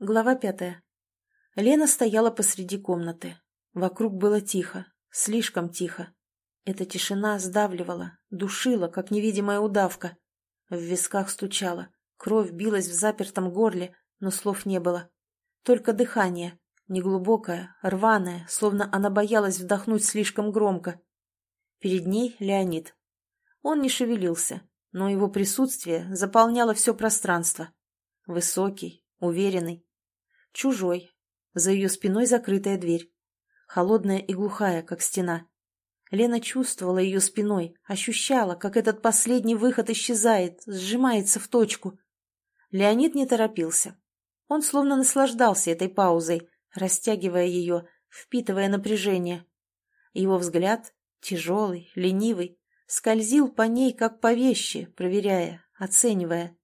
Глава пятая. Лена стояла посреди комнаты. Вокруг было тихо, слишком тихо. Эта тишина сдавливала, душила, как невидимая удавка. В висках стучала, кровь билась в запертом горле, но слов не было. Только дыхание, неглубокое, рваное, словно она боялась вдохнуть слишком громко. Перед ней Леонид. Он не шевелился, но его присутствие заполняло все пространство. Высокий, уверенный, Чужой. За ее спиной закрытая дверь. Холодная и глухая, как стена. Лена чувствовала ее спиной, ощущала, как этот последний выход исчезает, сжимается в точку. Леонид не торопился. Он словно наслаждался этой паузой, растягивая ее, впитывая напряжение. Его взгляд, тяжелый, ленивый, скользил по ней, как по вещи, проверяя, оценивая.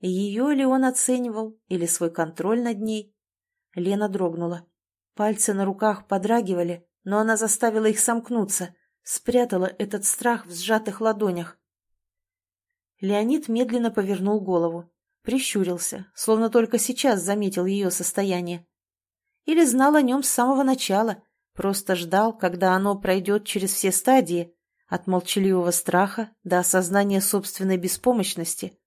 Ее ли он оценивал, или свой контроль над ней? Лена дрогнула. Пальцы на руках подрагивали, но она заставила их сомкнуться, спрятала этот страх в сжатых ладонях. Леонид медленно повернул голову, прищурился, словно только сейчас заметил ее состояние. Или знал о нем с самого начала, просто ждал, когда оно пройдет через все стадии, от молчаливого страха до осознания собственной беспомощности.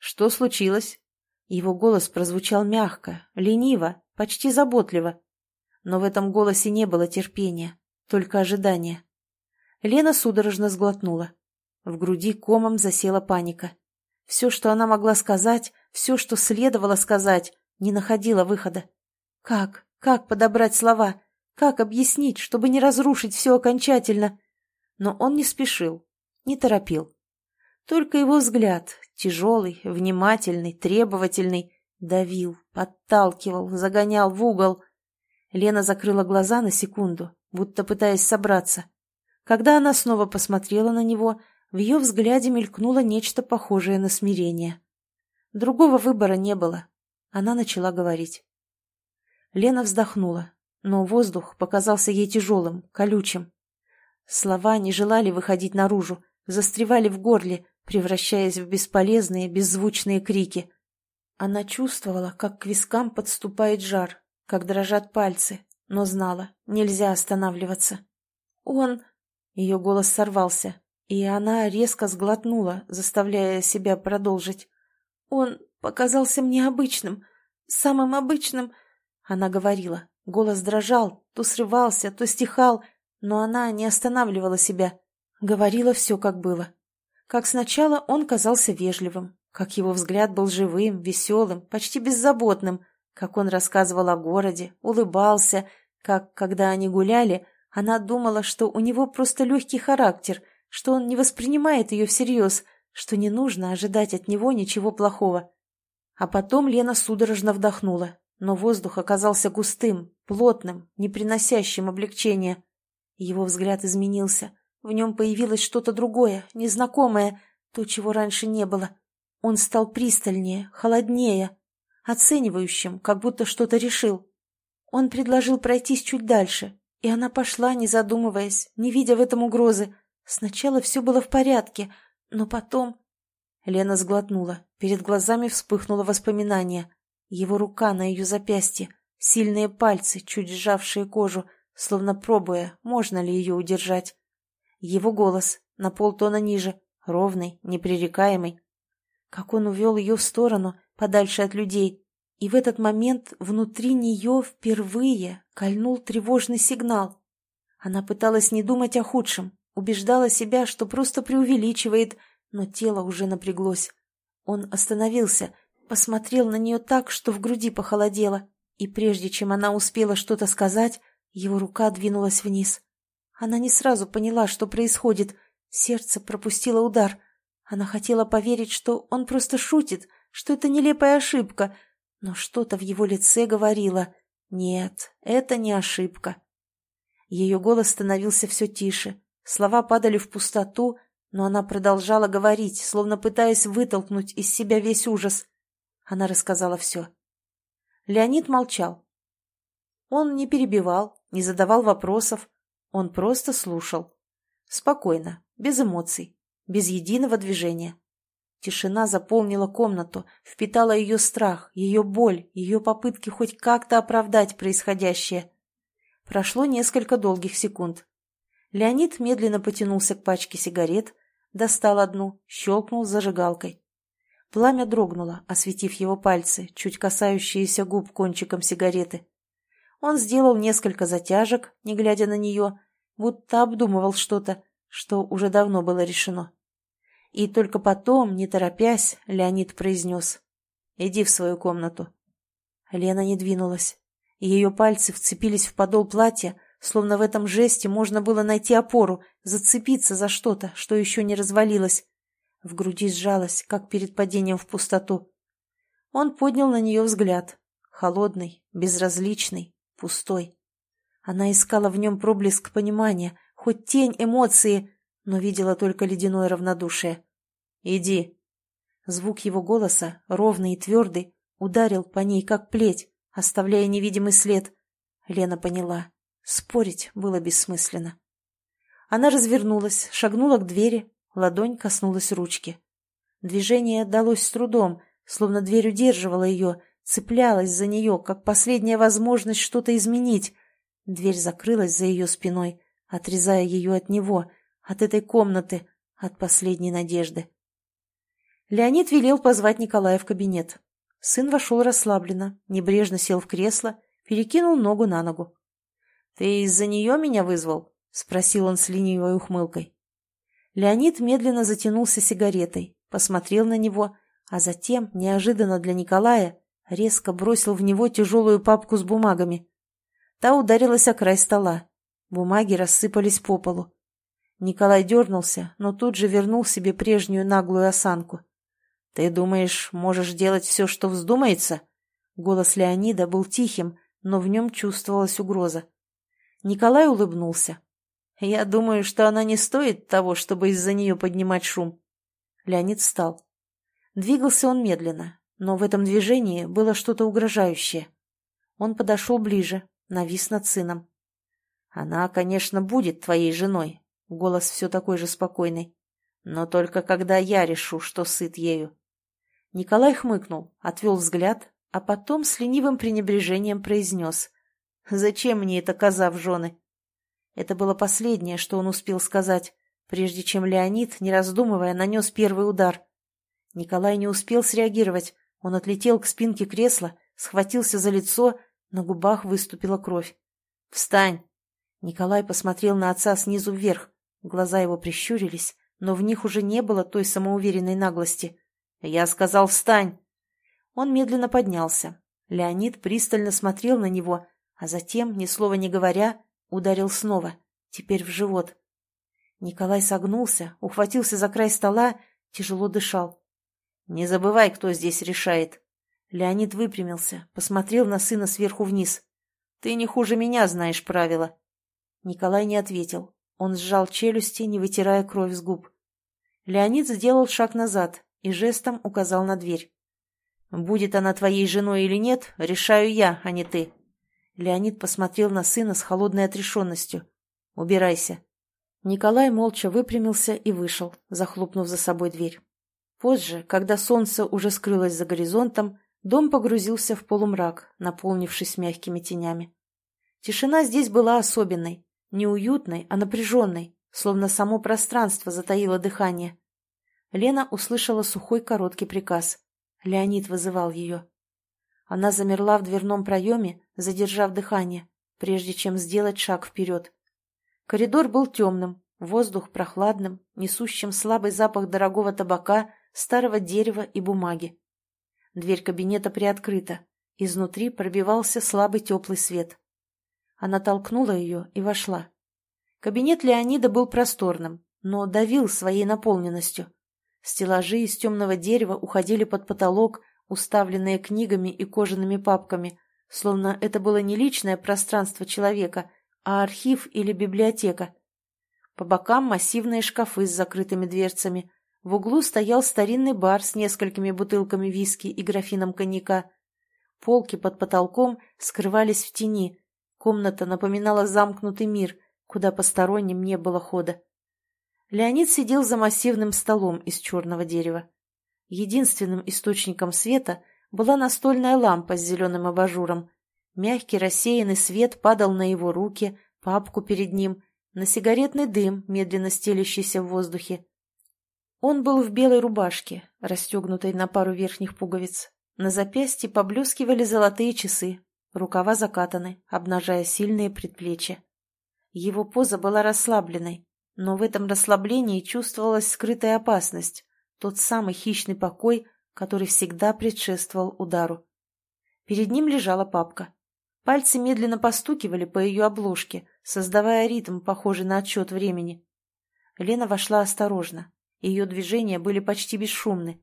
«Что случилось?» Его голос прозвучал мягко, лениво, почти заботливо. Но в этом голосе не было терпения, только ожидания. Лена судорожно сглотнула. В груди комом засела паника. Все, что она могла сказать, все, что следовало сказать, не находило выхода. Как? Как подобрать слова? Как объяснить, чтобы не разрушить все окончательно? Но он не спешил, не торопил. Только его взгляд, тяжелый, внимательный, требовательный, давил, подталкивал, загонял в угол. Лена закрыла глаза на секунду, будто пытаясь собраться. Когда она снова посмотрела на него, в ее взгляде мелькнуло нечто похожее на смирение. Другого выбора не было. Она начала говорить. Лена вздохнула, но воздух показался ей тяжелым, колючим. Слова не желали выходить наружу, застревали в горле, превращаясь в бесполезные, беззвучные крики. Она чувствовала, как к вискам подступает жар, как дрожат пальцы, но знала, нельзя останавливаться. «Он...» Ее голос сорвался, и она резко сглотнула, заставляя себя продолжить. «Он показался мне обычным, самым обычным...» Она говорила. Голос дрожал, то срывался, то стихал, но она не останавливала себя. Говорила все, как было. Как сначала он казался вежливым, как его взгляд был живым, веселым, почти беззаботным, как он рассказывал о городе, улыбался, как, когда они гуляли, она думала, что у него просто легкий характер, что он не воспринимает ее всерьез, что не нужно ожидать от него ничего плохого. А потом Лена судорожно вдохнула, но воздух оказался густым, плотным, не приносящим облегчения. Его взгляд изменился, в нем появилось что-то другое, незнакомое, то, чего раньше не было. Он стал пристальнее, холоднее, оценивающим, как будто что-то решил. Он предложил пройтись чуть дальше, и она пошла, не задумываясь, не видя в этом угрозы. Сначала все было в порядке, но потом... Лена сглотнула, перед глазами вспыхнуло воспоминание. Его рука на ее запястье, сильные пальцы, чуть сжавшие кожу, словно пробуя, можно ли ее удержать. Его голос, на полтона ниже, ровный, непререкаемый. Как он увел ее в сторону, подальше от людей, и в этот момент внутри нее впервые кольнул тревожный сигнал. Она пыталась не думать о худшем, убеждала себя, что просто преувеличивает, но тело уже напряглось. Он остановился, посмотрел на нее так, что в груди похолодело, и прежде чем она успела что-то сказать, его рука двинулась вниз. Она не сразу поняла, что происходит. Сердце пропустило удар. Она хотела поверить, что он просто шутит, что это нелепая ошибка. Но что-то в его лице говорило «Нет, это не ошибка». Ее голос становился все тише. Слова падали в пустоту, но она продолжала говорить, словно пытаясь вытолкнуть из себя весь ужас. Она рассказала все. Леонид молчал. Он не перебивал, не задавал вопросов, он просто слушал. Спокойно, без эмоций, без единого движения. Тишина заполнила комнату, впитала ее страх, ее боль, ее попытки хоть как-то оправдать происходящее. Прошло несколько долгих секунд. Леонид медленно потянулся к пачке сигарет, достал одну, щелкнул зажигалкой. Пламя дрогнуло, осветив его пальцы, чуть касающиеся губ кончиком сигареты. Он сделал несколько затяжек, не глядя на нее, будто обдумывал что-то, что уже давно было решено. И только потом, не торопясь, Леонид произнес «Иди в свою комнату». Лена не двинулась. Ее пальцы вцепились в подол платья, словно в этом жесте можно было найти опору, зацепиться за что-то, что еще не развалилось. В груди сжалась, как перед падением в пустоту. Он поднял на нее взгляд. Холодный, безразличный, пустой. Она искала в нем проблеск понимания, хоть тень эмоции, но видела только ледяное равнодушие. «Иди». Звук его голоса, ровный и твердый, ударил по ней, как плеть, оставляя невидимый след. Лена поняла. Спорить было бессмысленно. Она развернулась, шагнула к двери, ладонь коснулась ручки. Движение далось с трудом, словно дверь удерживала ее, цеплялась за нее, как последняя возможность что-то изменить. Дверь закрылась за ее спиной, отрезая ее от него, от этой комнаты, от последней надежды. Леонид велел позвать Николая в кабинет. Сын вошел расслабленно, небрежно сел в кресло, перекинул ногу на ногу. — Ты из-за нее меня вызвал? — спросил он с ленивой ухмылкой. Леонид медленно затянулся сигаретой, посмотрел на него, а затем, неожиданно для Николая, резко бросил в него тяжелую папку с бумагами. Та ударилась о край стола. Бумаги рассыпались по полу. Николай дернулся, но тут же вернул себе прежнюю наглую осанку. «Ты думаешь, можешь делать все, что вздумается?» Голос Леонида был тихим, но в нем чувствовалась угроза. Николай улыбнулся. «Я думаю, что она не стоит того, чтобы из-за нее поднимать шум». Леонид встал. Двигался он медленно, но в этом движении было что-то угрожающее. Он подошел ближе, навис над сыном. «Она, конечно, будет твоей женой», — голос все такой же спокойный. «Но только когда я решу, что сыт ею». Николай хмыкнул, отвел взгляд, а потом с ленивым пренебрежением произнес. «Зачем мне эта коза в жены?» Это было последнее, что он успел сказать, прежде чем Леонид, не раздумывая, нанес первый удар. Николай не успел среагировать. Он отлетел к спинке кресла, схватился за лицо, на губах выступила кровь. «Встань!» Николай посмотрел на отца снизу вверх. Глаза его прищурились, но в них уже не было той самоуверенной наглости. «Я сказал, встань!» Он медленно поднялся. Леонид пристально смотрел на него, а затем, ни слова не говоря, ударил снова, теперь в живот. Николай согнулся, ухватился за край стола, тяжело дышал. «Не забывай, кто здесь решает!» Леонид выпрямился, посмотрел на сына сверху вниз. «Ты не хуже меня знаешь правила. Николай не ответил. Он сжал челюсти, не вытирая кровь с губ. Леонид сделал шаг назад и жестом указал на дверь. «Будет она твоей женой или нет, решаю я, а не ты». Леонид посмотрел на сына с холодной отрешенностью. «Убирайся». Николай молча выпрямился и вышел, захлопнув за собой дверь. Позже, когда солнце уже скрылось за горизонтом, дом погрузился в полумрак, наполнившись мягкими тенями. Тишина здесь была особенной, не уютной, а напряженной, словно само пространство затаило дыхание. Лена услышала сухой короткий приказ. Леонид вызывал ее. Она замерла в дверном проеме, задержав дыхание, прежде чем сделать шаг вперед. Коридор был темным, воздух прохладным, несущим слабый запах дорогого табака, старого дерева и бумаги. Дверь кабинета приоткрыта. Изнутри пробивался слабый теплый свет. Она толкнула ее и вошла. Кабинет Леонида был просторным, но давил своей наполненностью. Стеллажи из темного дерева уходили под потолок, уставленные книгами и кожаными папками, словно это было не личное пространство человека, а архив или библиотека. По бокам массивные шкафы с закрытыми дверцами. В углу стоял старинный бар с несколькими бутылками виски и графином коньяка. Полки под потолком скрывались в тени, Комната напоминала замкнутый мир, куда посторонним не было хода. Леонид сидел за массивным столом из черного дерева. Единственным источником света была настольная лампа с зеленым абажуром. Мягкий рассеянный свет падал на его руки, папку перед ним, на сигаретный дым, медленно стелящийся в воздухе. Он был в белой рубашке, расстегнутой на пару верхних пуговиц. На запястье поблескивали золотые часы, рукава закатаны, обнажая сильные предплечья. Его поза была расслабленной, но в этом расслаблении чувствовалась скрытая опасность, тот самый хищный покой, который всегда предшествовал удару. Перед ним лежала папка. Пальцы медленно постукивали по ее обложке, создавая ритм, похожий на отсчет времени. Лена вошла осторожно. Ее движения были почти бесшумны.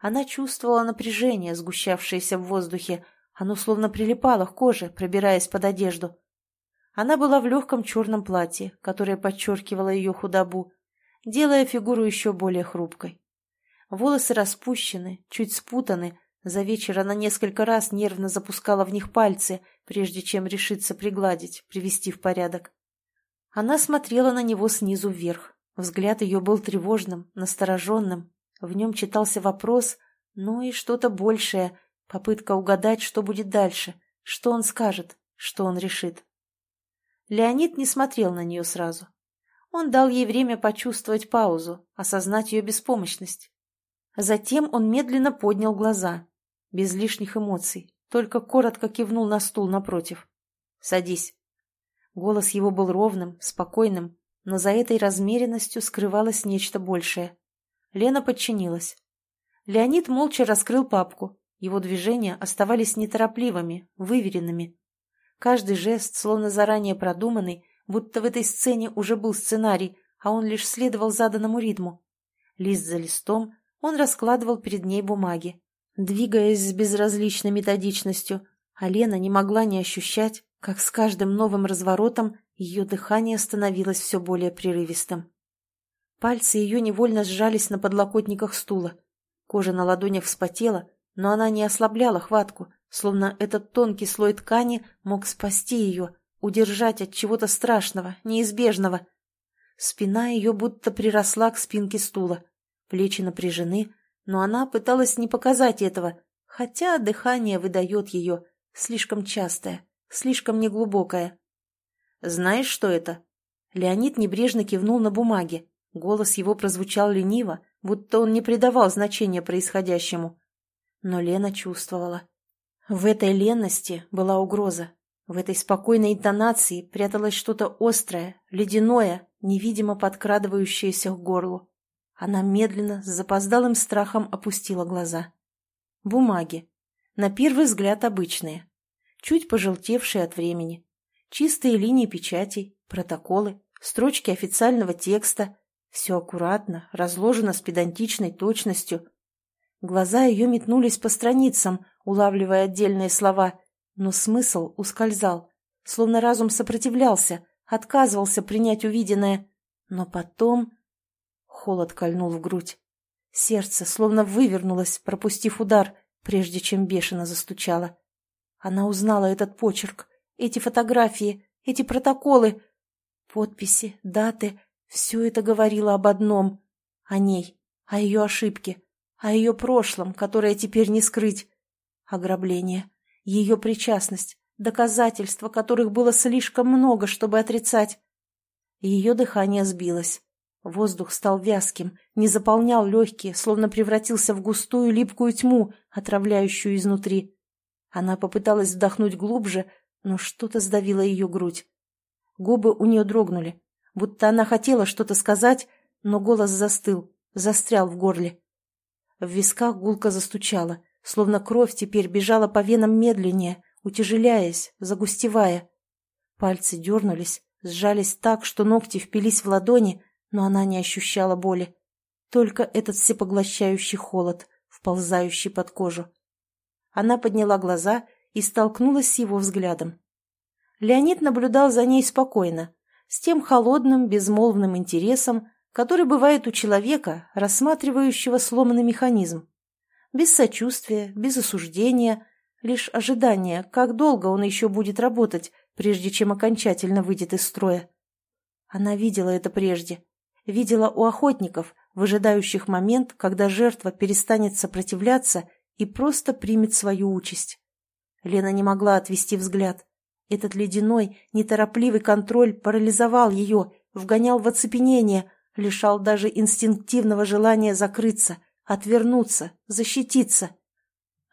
Она чувствовала напряжение, сгущавшееся в воздухе. Оно словно прилипало к коже, пробираясь под одежду. Она была в легком черном платье, которое подчеркивало ее худобу, делая фигуру еще более хрупкой. Волосы распущены, чуть спутаны, за вечер она несколько раз нервно запускала в них пальцы, прежде чем решиться пригладить, привести в порядок. Она смотрела на него снизу вверх. Взгляд ее был тревожным, настороженным. В нем читался вопрос, ну и что-то большее, попытка угадать, что будет дальше, что он скажет, что он решит. Леонид не смотрел на нее сразу. Он дал ей время почувствовать паузу, осознать ее беспомощность. Затем он медленно поднял глаза, без лишних эмоций, только коротко кивнул на стул напротив. «Садись». Голос его был ровным, спокойным, но за этой размеренностью скрывалось нечто большее. Лена подчинилась. Леонид молча раскрыл папку. Его движения оставались неторопливыми, выверенными. Каждый жест, словно заранее продуманный, будто в этой сцене уже был сценарий, а он лишь следовал заданному ритму. Лист за листом он раскладывал перед ней бумаги двигаясь с безразличной методичностью, а Лена не могла не ощущать, как с каждым новым разворотом ее дыхание становилось все более прерывистым. Пальцы ее невольно сжались на подлокотниках стула. Кожа на ладонях вспотела, но она не ослабляла хватку, словно этот тонкий слой ткани мог спасти ее, удержать от чего-то страшного, неизбежного. Спина ее будто приросла к спинке стула, плечи напряжены, но она пыталась не показать этого, хотя дыхание выдает ее, слишком частое, слишком неглубокое. «Знаешь, что это?» Леонид небрежно кивнул на бумаге. Голос его прозвучал лениво, будто он не придавал значения происходящему. Но Лена чувствовала. В этой ленности была угроза. В этой спокойной интонации пряталось что-то острое, ледяное, невидимо подкрадывающееся к горлу. Она медленно, с запоздалым страхом опустила глаза. Бумаги. На первый взгляд обычные. Чуть пожелтевшие от времени. Чистые линии печатей, протоколы, строчки официального текста. Все аккуратно, разложено с педантичной точностью. Глаза ее метнулись по страницам, улавливая отдельные слова, но смысл ускользал, словно разум сопротивлялся, отказывался принять увиденное. Но потом Холод кольнул в грудь. Сердце словно вывернулось, пропустив удар, прежде чем бешено застучало. Она узнала этот почерк, эти фотографии, эти протоколы. Подписи, даты — все это говорило об одном — о ней, о ее ошибке, о ее прошлом, которое теперь не скрыть. Ограбление, ее причастность, доказательства, которых было слишком много, чтобы отрицать. Ее дыхание сбилось. Воздух стал вязким, не заполнял легкие, словно превратился в густую липкую тьму, отравляющую изнутри. Она попыталась вдохнуть глубже, но что-то сдавило ее грудь. Губы у нее дрогнули, будто она хотела что-то сказать, но голос застыл, застрял в горле. В висках гулко застучала, словно кровь теперь бежала по венам медленнее, утяжеляясь, загустевая. Пальцы дернулись, сжались так, что ногти впились в ладони, но она не ощущала боли. Только этот всепоглощающий холод, вползающий под кожу. Она подняла глаза и столкнулась с его взглядом. Леонид наблюдал за ней спокойно, с тем холодным, безмолвным интересом, который бывает у человека, рассматривающего сломанный механизм. Без сочувствия, без осуждения, лишь ожидание, как долго он еще будет работать, прежде чем окончательно выйдет из строя. Она видела это прежде, Видела у охотников, выжидающих момент, когда жертва перестанет сопротивляться и просто примет свою участь. Лена не могла отвести взгляд. Этот ледяной, неторопливый контроль парализовал ее, вгонял в оцепенение, лишал даже инстинктивного желания закрыться, отвернуться, защититься.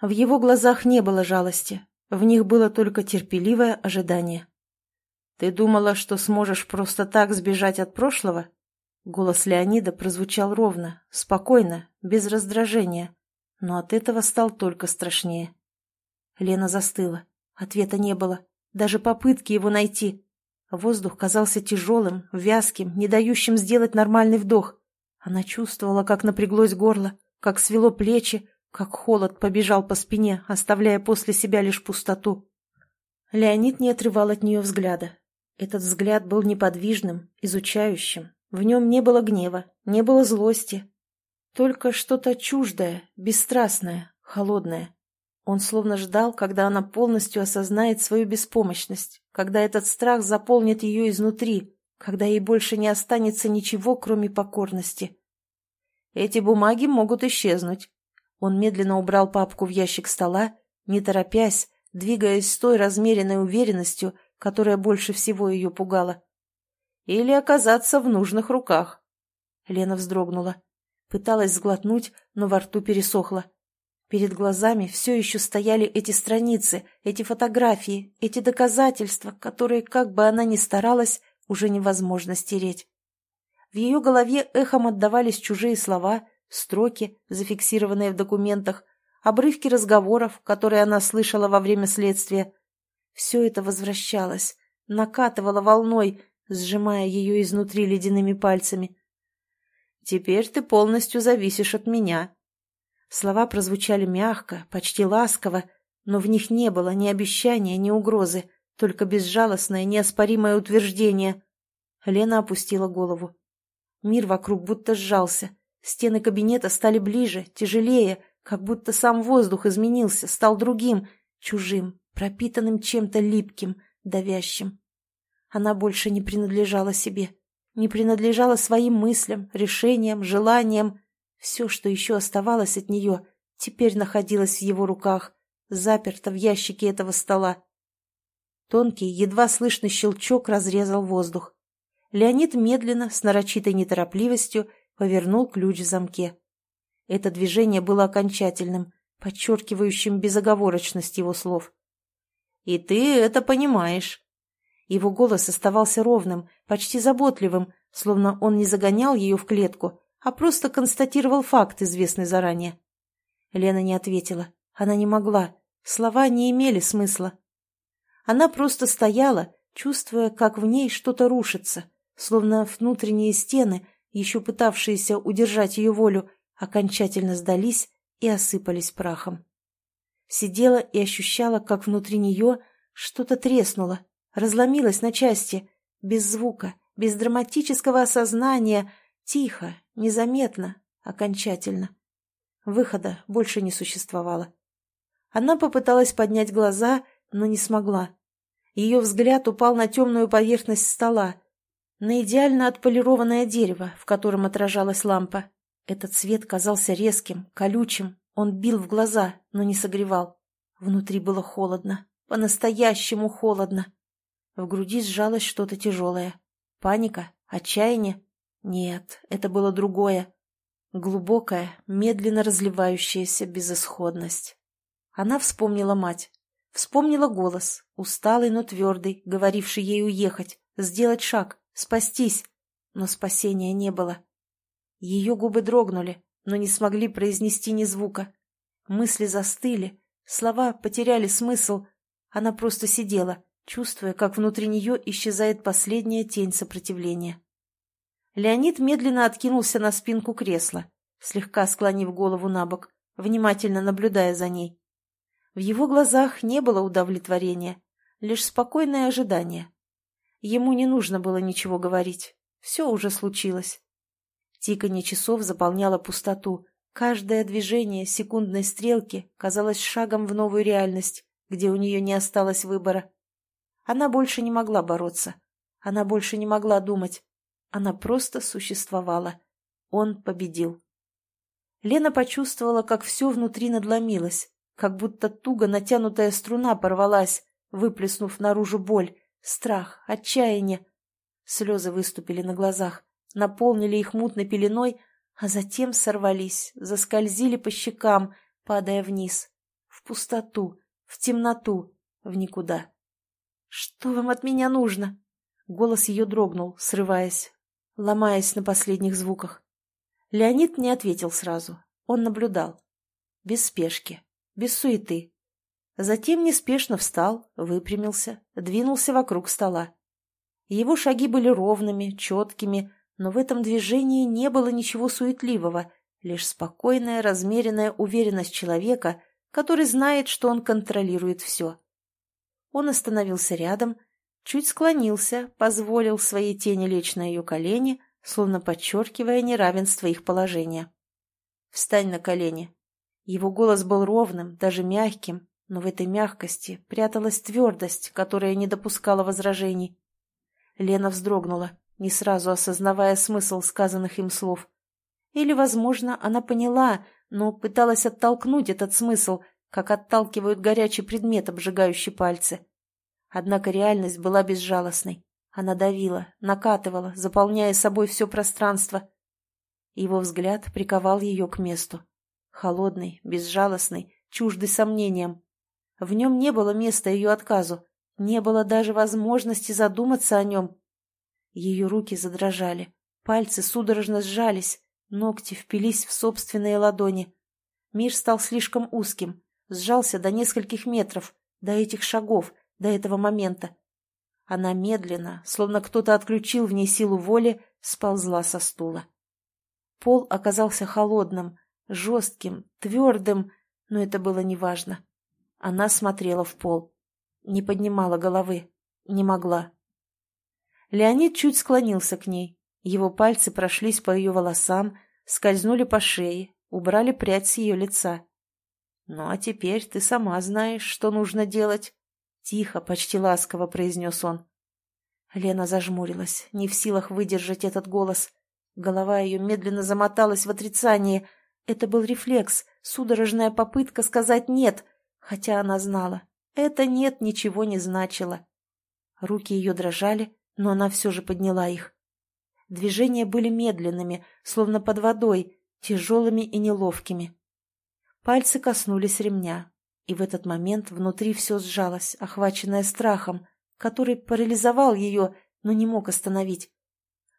В его глазах не было жалости, в них было только терпеливое ожидание. «Ты думала, что сможешь просто так сбежать от прошлого?» Голос Леонида прозвучал ровно, спокойно, без раздражения, но от этого стал только страшнее. Лена застыла. Ответа не было, даже попытки его найти. Воздух казался тяжелым, вязким, не дающим сделать нормальный вдох. Она чувствовала, как напряглось горло, как свело плечи, как холод побежал по спине, оставляя после себя лишь пустоту. Леонид не отрывал от нее взгляда. Этот взгляд был неподвижным, изучающим. В нем не было гнева, не было злости. Только что-то чуждое, бесстрастное, холодное. Он словно ждал, когда она полностью осознает свою беспомощность, когда этот страх заполнит ее изнутри, когда ей больше не останется ничего, кроме покорности. Эти бумаги могут исчезнуть, он медленно убрал папку в ящик стола, не торопясь, двигаясь с той размеренной уверенностью, которая больше всего ее пугала. Или оказаться в нужных руках. Лена вздрогнула. Пыталась сглотнуть, но во рту пересохло. Перед глазами все еще стояли эти страницы, эти фотографии, эти доказательства, которые, как бы она ни старалась, уже невозможно стереть. В ее голове эхом отдавались чужие слова, строки, зафиксированные в документах, обрывки разговоров, которые она слышала во время следствия. Все это возвращалось, накатывало волной, сжимая ее изнутри ледяными пальцами. «Теперь ты полностью зависишь от меня». Слова прозвучали мягко, почти ласково, но в них не было ни обещания, ни угрозы, только безжалостное, неоспоримое утверждение. Лена опустила голову. Мир вокруг будто сжался, Стены кабинета стали ближе, тяжелее, как будто сам воздух изменился, стал другим, чужим, пропитанным чем-то липким, давящим. Она больше не принадлежала себе, не принадлежала своим мыслям, решениям, желаниям. Все, что еще оставалось от нее, теперь находилось в его руках, заперто в ящике этого стола. Тонкий, едва слышный щелчок разрезал воздух. Леонид медленно, с нарочитой неторопливостью, повернул ключ в замке. Это движение было окончательным, подчеркивающим безоговорочность его слов. «И ты это понимаешь». Его голос оставался ровным, почти заботливым, словно он не загонял ее в клетку, а просто констатировал факт, известный заранее. Лена не ответила. Она не могла. Слова не имели смысла. Она просто стояла, чувствуя, как в ней что-то рушится, словно внутренние стены еще пытавшиеся удержать ее волю, окончательно сдались и осыпались прахом. Сидела и ощущала, как внутри нее что-то треснуло, разломилось на части, без звука, без драматического осознания, тихо, незаметно, окончательно. Выхода больше не существовало. Она попыталась поднять глаза, но не смогла. Ее взгляд упал на темную поверхность стола, на идеально отполированное дерево, в котором отражалась лампа. Этот свет казался резким, колючим, он бил в глаза, но не согревал. Внутри было холодно, по-настоящему холодно. В груди сжалось что-то тяжелое. Паника? Отчаяние? Нет, это было другое. Глубокая, медленно разливающаяся безысходность. Она вспомнила мать. Вспомнила голос, усталый, но твердый, говоривший ей уехать, сделать шаг, спастись, но спасения не было. Ее губы дрогнули, но не смогли произнести ни звука. Мысли застыли, слова потеряли смысл. Она просто сидела, чувствуя, как внутри нее исчезает последняя тень сопротивления. Леонид медленно откинулся на спинку кресла, слегка склонив голову на бок, внимательно наблюдая за ней. В его глазах не было удовлетворения, лишь спокойное ожидание. Ему не нужно было ничего говорить. Все уже случилось. Тиканье часов заполняло пустоту. Каждое движение секундной стрелки казалось шагом в новую реальность, где у нее не осталось выбора. Она больше не могла бороться. Она больше не могла думать. Она просто существовала. Он победил. Лена почувствовала, как все внутри надломилось, как будто туго натянутая струна порвалась, выплеснув наружу боль, страх, отчаяние. Слезы выступили на глазах, наполнили их мутной пеленой, а затем сорвались, заскользили по щекам, падая вниз, в пустоту, в темноту, в никуда. «Что вам от меня нужно?» Голос ее дрогнул, срываясь, ломаясь на последних звуках. Леонид не ответил сразу. Он наблюдал. Без спешки, без суеты. Затем неспешно встал, выпрямился, двинулся вокруг стола. Его шаги были ровными, четкими, но в этом движении не было ничего суетливого, лишь спокойная, размеренная уверенность человека, который знает, что он контролирует все. Он остановился рядом, чуть склонился, позволил своей тени лечь на ее колени, словно подчеркивая неравенство их положения. «Встань на колени». Его голос был ровным, даже мягким, но в этой мягкости пряталась твердость, которая не допускала возражений. Лена вздрогнула, не сразу осознавая смысл сказанных им слов. Или, возможно, она поняла, но пыталась оттолкнуть этот смысл, как отталкивают горячий предмет, обжигающий пальцы. Однако реальность была безжалостной. Она давила, накатывала, заполняя собой все пространство. Его взгляд приковал ее к месту. Холодный, безжалостный, чуждый сомнениям. В нем не было места ее отказу, не было даже возможности задуматься о нем. Ее руки задрожали, пальцы судорожно сжались, ногти впились в собственные ладони. Мир стал слишком узким, сжался до нескольких метров, до этих шагов, до этого момента. Она медленно, словно кто-то отключил в ней силу воли, сползла со стула. Пол оказался холодным, жестким, твердым, но это было неважно. Она смотрела в пол. Не поднимала головы. Не могла. Леонид чуть склонился к ней. Его пальцы прошлись по ее волосам, скользнули по шее, убрали прядь с ее лица. «Ну, а теперь ты сама знаешь, что нужно делать», — тихо, почти ласково произнес он. Лена зажмурилась, не в силах выдержать этот голос. Голова ее медленно замоталась в отрицании. Это был рефлекс, судорожная попытка сказать «нет», хотя она знала. Это «нет» ничего не значило. Руки ее дрожали, но она все же подняла их. Движения были медленными, словно под водой, тяжелыми и неловкими. Пальцы коснулись ремня, и в этот момент внутри все сжалось, охваченное страхом, который парализовал ее, но не мог остановить.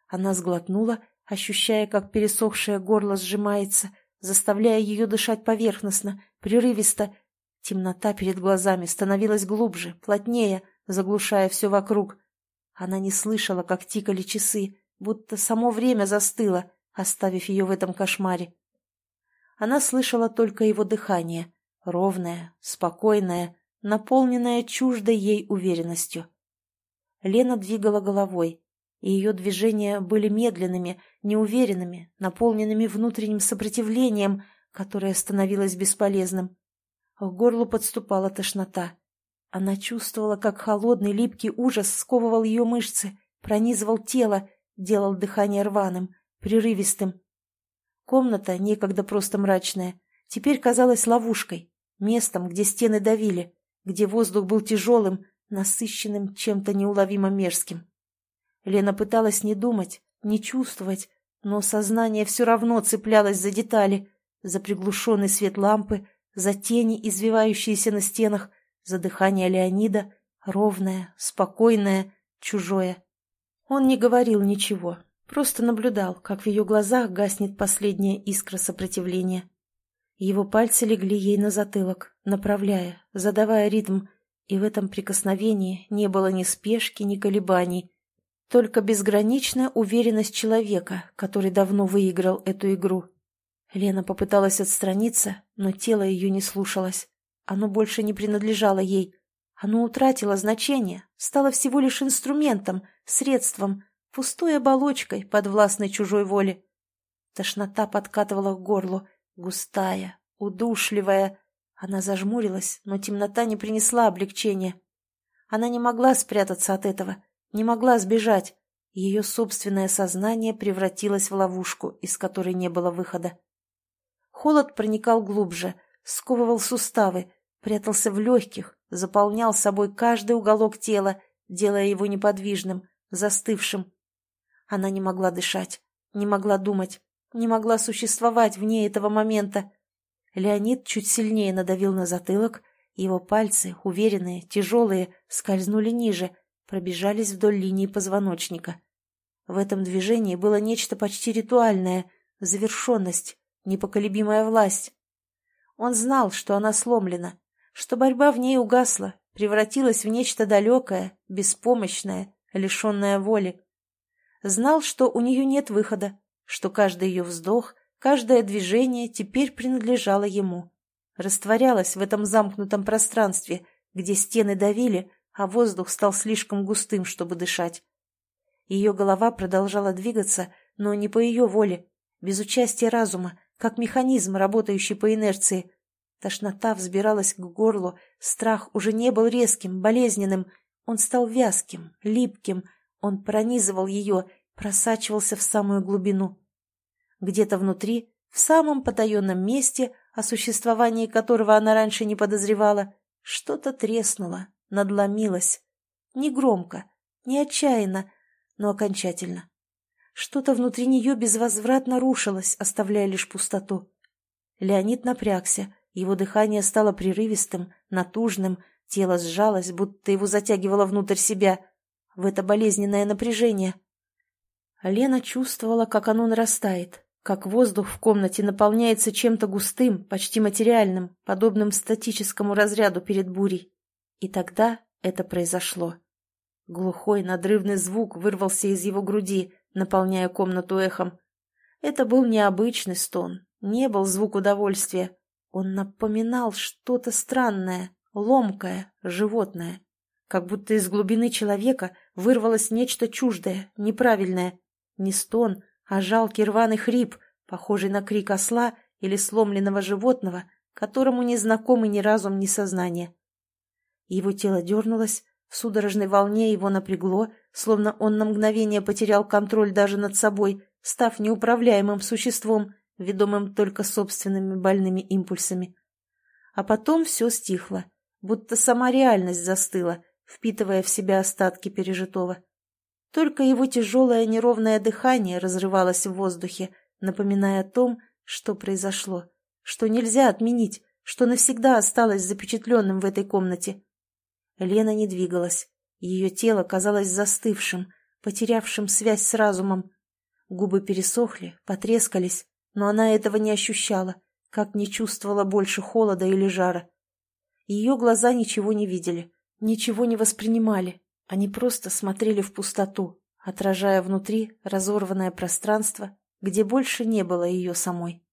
Она сглотнула, ощущая, как пересохшее горло сжимается, заставляя ее дышать поверхностно, прерывисто. Темнота перед глазами становилась глубже, плотнее, заглушая все вокруг. Она не слышала, как тикали часы, будто само время застыло, оставив ее в этом кошмаре. Она слышала только его дыхание, ровное, спокойное, наполненное чуждой ей уверенностью. Лена двигала головой, и ее движения были медленными, неуверенными, наполненными внутренним сопротивлением, которое становилось бесполезным. К горлу подступала тошнота. Она чувствовала, как холодный липкий ужас сковывал ее мышцы, пронизывал тело, делал дыхание рваным, прерывистым. Комната, некогда просто мрачная, теперь казалась ловушкой, местом, где стены давили, где воздух был тяжелым, насыщенным чем-то неуловимо мерзким. Лена пыталась не думать, не чувствовать, но сознание все равно цеплялось за детали, за приглушенный свет лампы, за тени, извивающиеся на стенах, за дыхание Леонида, ровное, спокойное, чужое. Он не говорил ничего, Просто наблюдал, как в ее глазах гаснет последняя искра сопротивления. Его пальцы легли ей на затылок, направляя, задавая ритм, и в этом прикосновении не было ни спешки, ни колебаний, только безграничная уверенность человека, который давно выиграл эту игру. Лена попыталась отстраниться, но тело ее не слушалось. Оно больше не принадлежало ей. Оно утратило значение, стало всего лишь инструментом, средством, пустой оболочкой, подвластной чужой воле. Тошнота подкатывала к горлу, густая, удушливая. Она зажмурилась, но темнота не принесла облегчения. Она не могла спрятаться от этого, не могла сбежать. Ее собственное сознание превратилось в ловушку, из которой не было выхода. Холод проникал глубже, сковывал суставы, прятался в легких, заполнял собой каждый уголок тела, делая его неподвижным, застывшим. Она не могла дышать, не могла думать, не могла существовать вне этого момента. Леонид чуть сильнее надавил на затылок, его пальцы, уверенные, тяжелые, скользнули ниже, пробежались вдоль линии позвоночника. В этом движении было нечто почти ритуальное, завершенность, непоколебимая власть. Он знал, что она сломлена, что борьба в ней угасла, превратилась в нечто далекое, беспомощное, лишенное воли. Знал, что у нее нет выхода, что каждый ее вздох, каждое движение теперь принадлежало ему растворялась в этом замкнутом пространстве, где стены давили, а воздух стал слишком густым, чтобы дышать. Ее голова продолжала двигаться, но не по ее воле, без участия разума, как механизм, работающий по инерции. Тошнота взбиралась к горлу, страх уже не был резким, болезненным, он стал вязким, липким, он пронизывал ее, просачивался в самую глубину. Где-то внутри, в самом потаенном месте, о существовании которого она раньше не подозревала, что-то треснуло, надломилось. Не громко, не отчаянно, но окончательно. Что-то внутри нее безвозвратно рушилось, оставляя лишь пустоту. Леонид напрягся, его дыхание стало прерывистым, натужным, тело сжалось, будто его затягивало внутрь себя, в это болезненное напряжение. Лена чувствовала, как оно нарастает, как воздух в комнате наполняется чем-то густым, почти материальным, подобным статическому разряду перед бурей. И тогда это произошло. Глухой надрывный звук вырвался из его груди, наполняя комнату эхом. Это был необычный стон, не был звук удовольствия. Он напоминал что-то странное, ломкое, животное. Как будто из глубины человека вырвалось нечто чуждое, неправильное. Не стон, а жалкий рваный хрип, похожий на крик осла или сломленного животного, которому не знакомы ни разум, ни сознание. Его тело дернулось, в судорожной волне его напрягло, словно он на мгновение потерял контроль даже над собой, став неуправляемым существом, ведомым только собственными больными импульсами. А потом все стихло, будто сама реальность застыла, впитывая в себя остатки пережитого. Только его тяжелое неровное дыхание разрывалось в воздухе, напоминая о том, что произошло, что нельзя отменить, что навсегда осталось запечатленным в этой комнате. Лена не двигалась. Ее тело казалось застывшим, потерявшим связь с разумом. Губы пересохли, потрескались, но она этого не ощущала, как не чувствовала больше холода или жара. Ее глаза ничего не видели, ничего не воспринимали, они просто смотрели в пустоту, отражая внутри разорванное пространство, где больше не было ее самой.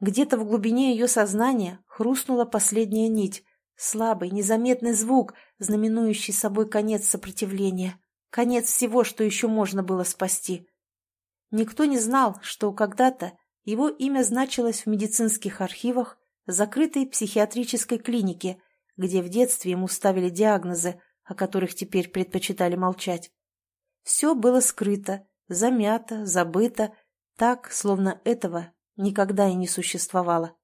Где-то в глубине ее сознания хрустнула последняя нить, слабый, незаметный звук, знаменующий собой конец сопротивления, конец всего, что еще можно было спасти. Никто не знал, что когда-то его имя значилось в медицинских архивах закрытой психиатрической клинике, где в детстве ему ставили диагнозы, о которых теперь предпочитали молчать. Все было скрыто, замято, забыто, так, словно этого никогда и не существовало.